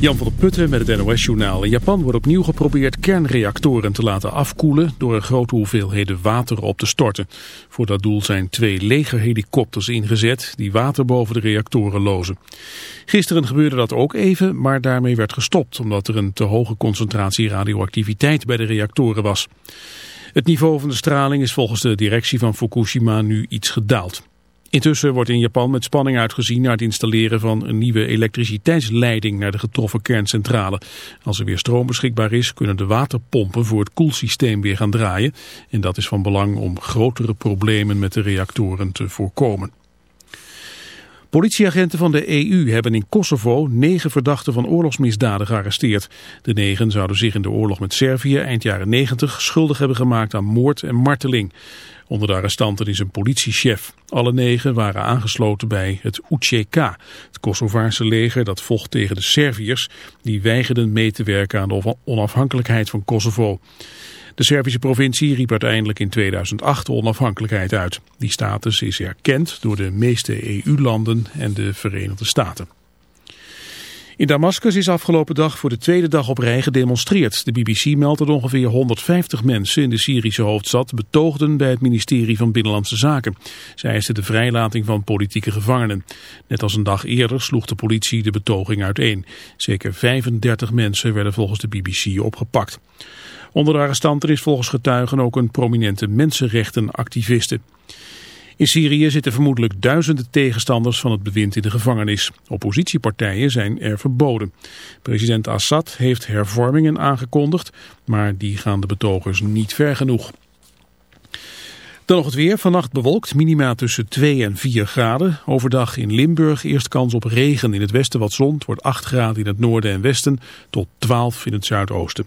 Jan van der Putten met het NOS-journaal. In Japan wordt opnieuw geprobeerd kernreactoren te laten afkoelen door er grote hoeveelheden water op te storten. Voor dat doel zijn twee legerhelikopters ingezet die water boven de reactoren lozen. Gisteren gebeurde dat ook even, maar daarmee werd gestopt omdat er een te hoge concentratie radioactiviteit bij de reactoren was. Het niveau van de straling is volgens de directie van Fukushima nu iets gedaald. Intussen wordt in Japan met spanning uitgezien naar het installeren van een nieuwe elektriciteitsleiding naar de getroffen kerncentrale. Als er weer stroom beschikbaar is, kunnen de waterpompen voor het koelsysteem weer gaan draaien. En dat is van belang om grotere problemen met de reactoren te voorkomen. Politieagenten van de EU hebben in Kosovo negen verdachten van oorlogsmisdaden gearresteerd. De negen zouden zich in de oorlog met Servië eind jaren 90 schuldig hebben gemaakt aan moord en marteling. Onder de arrestanten is een politiechef. Alle negen waren aangesloten bij het UCK, het Kosovaarse leger dat vocht tegen de Serviërs. Die weigerden mee te werken aan de onafhankelijkheid van Kosovo. De Servische provincie riep uiteindelijk in 2008 de onafhankelijkheid uit. Die status is erkend door de meeste EU-landen en de Verenigde Staten. In Damascus is afgelopen dag voor de tweede dag op rij gedemonstreerd. De BBC meldt dat ongeveer 150 mensen in de Syrische hoofdstad betoogden bij het ministerie van Binnenlandse Zaken. Zij eisten de vrijlating van politieke gevangenen. Net als een dag eerder sloeg de politie de betoging uiteen. Zeker 35 mensen werden volgens de BBC opgepakt. Onder de arrestanten is volgens getuigen ook een prominente mensenrechtenactiviste. In Syrië zitten vermoedelijk duizenden tegenstanders van het bewind in de gevangenis. Oppositiepartijen zijn er verboden. President Assad heeft hervormingen aangekondigd, maar die gaan de betogers niet ver genoeg. Dan nog het weer. Vannacht bewolkt, minima tussen 2 en 4 graden. Overdag in Limburg eerst kans op regen. In het westen wat zon. Wordt 8 graden in het noorden en westen tot 12 in het zuidoosten.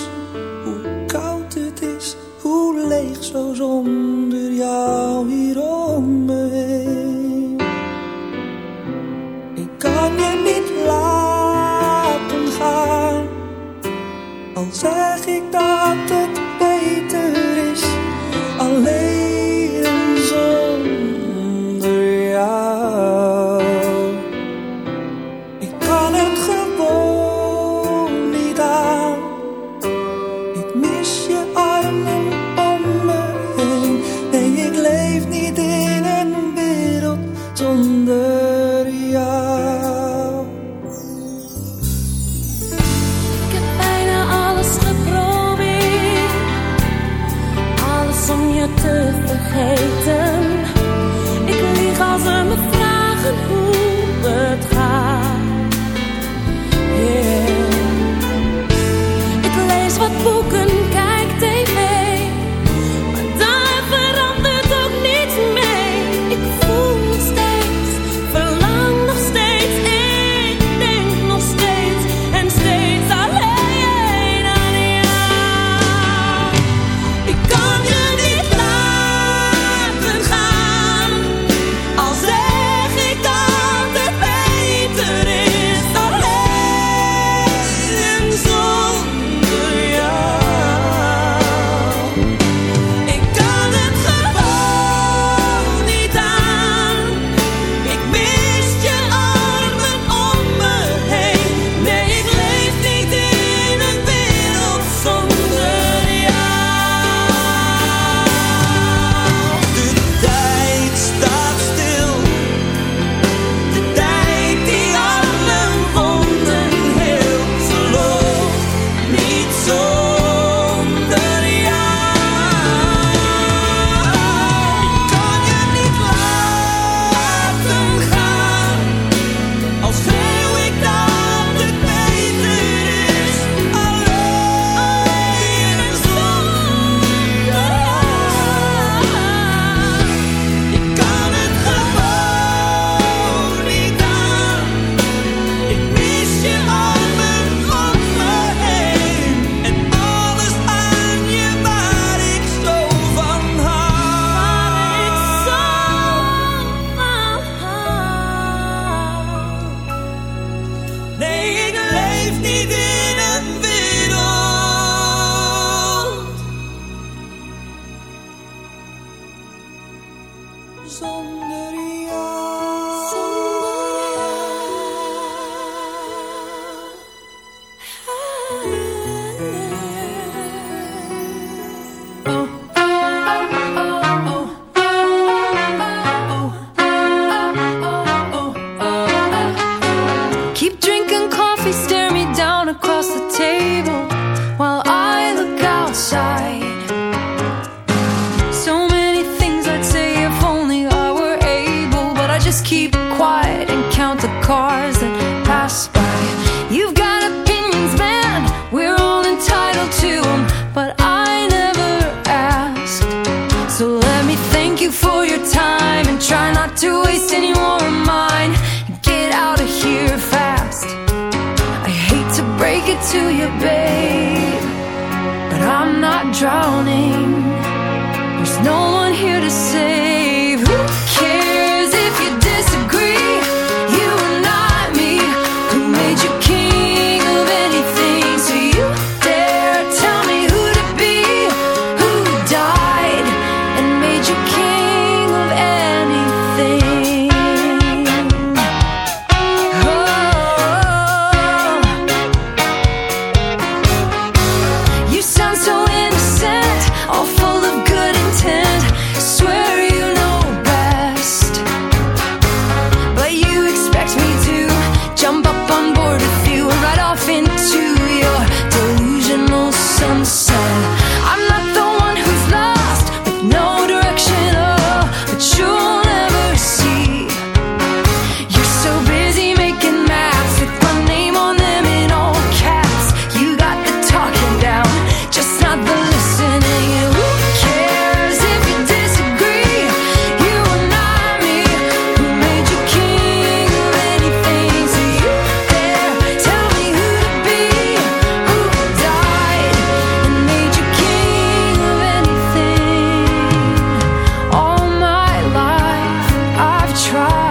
I've tried.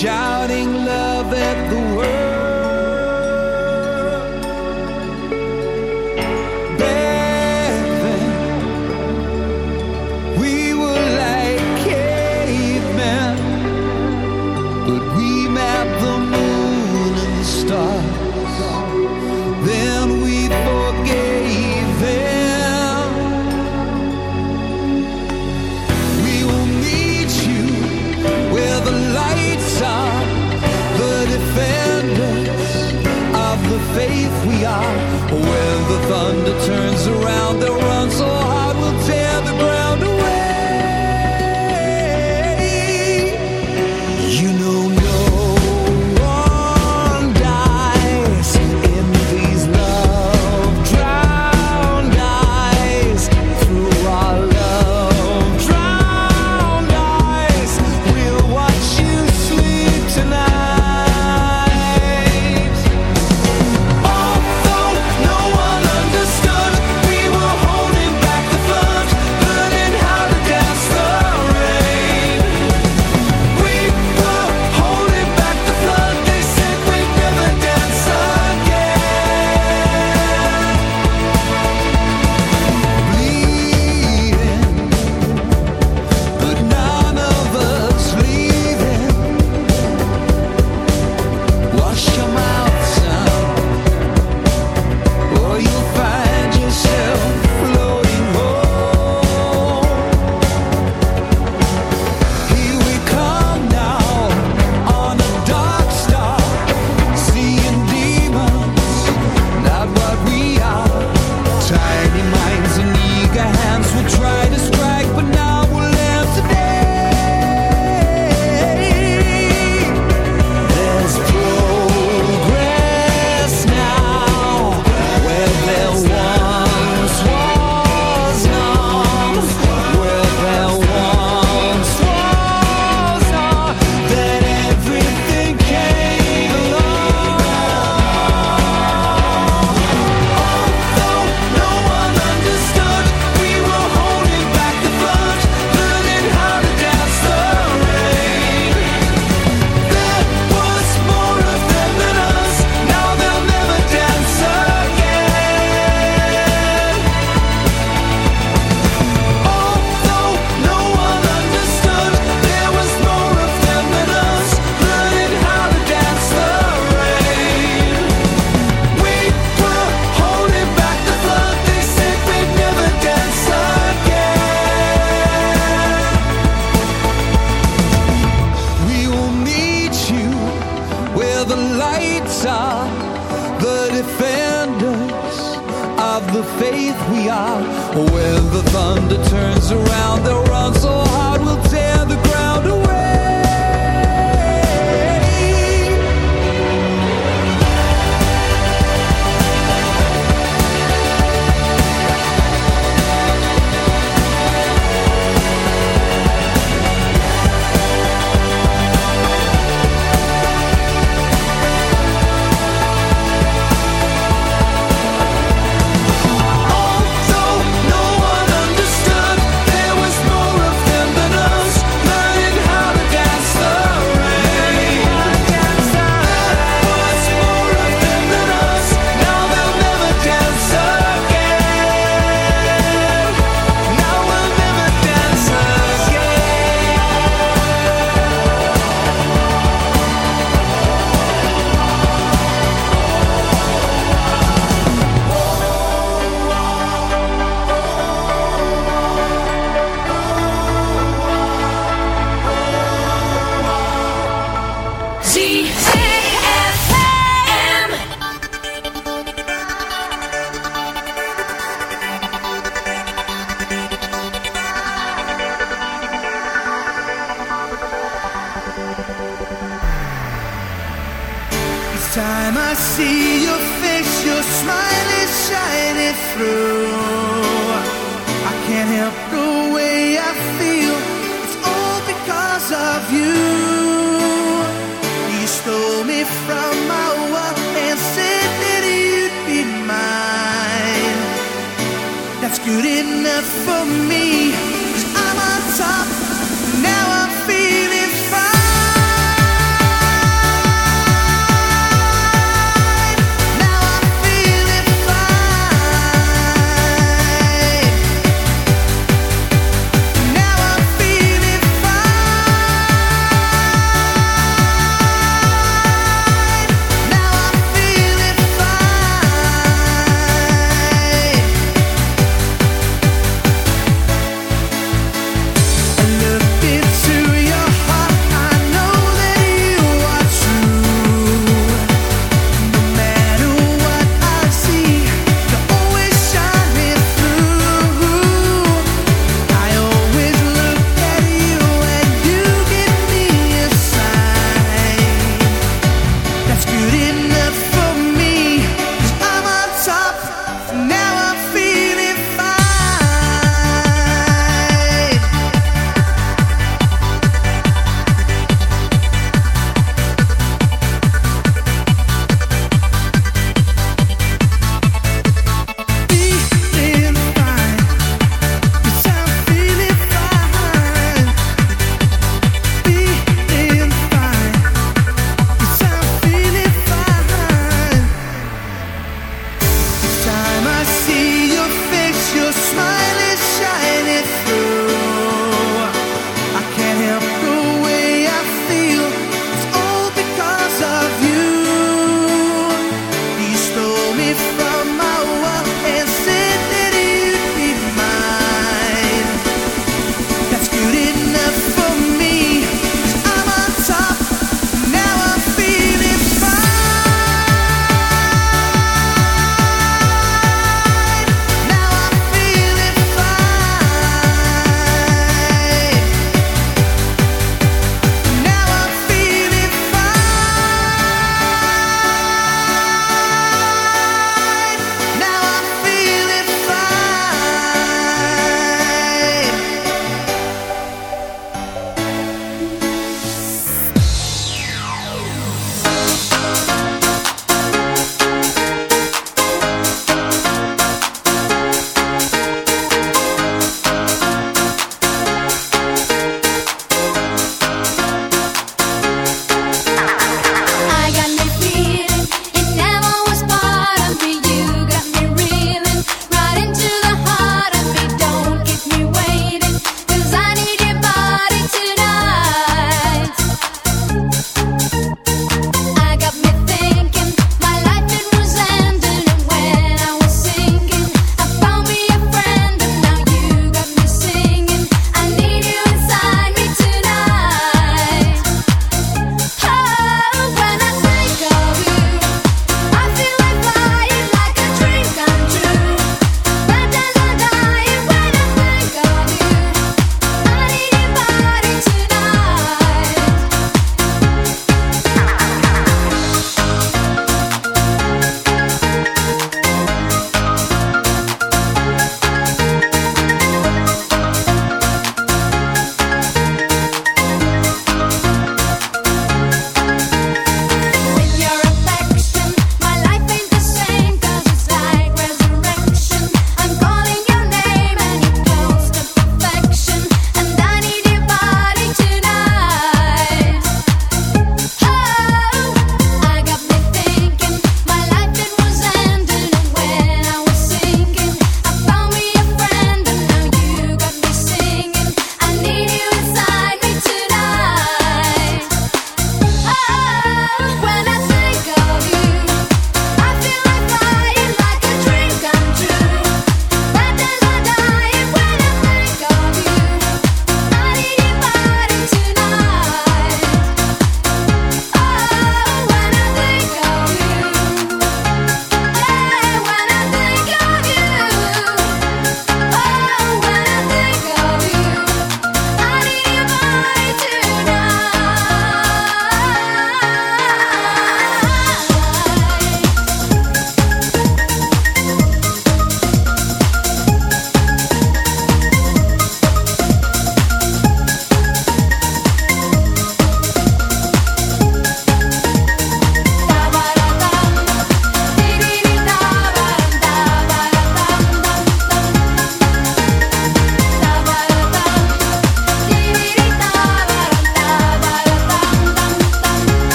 shouting love at the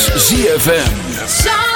ZFM.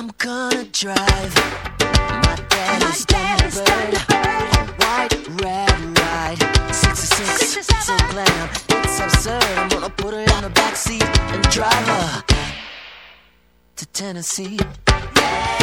I'm gonna drive my daddy's, my Thunderbird. White, red, right. 66, six so glam. It's absurd. I'm gonna put her in the backseat and drive her to Tennessee. Yeah.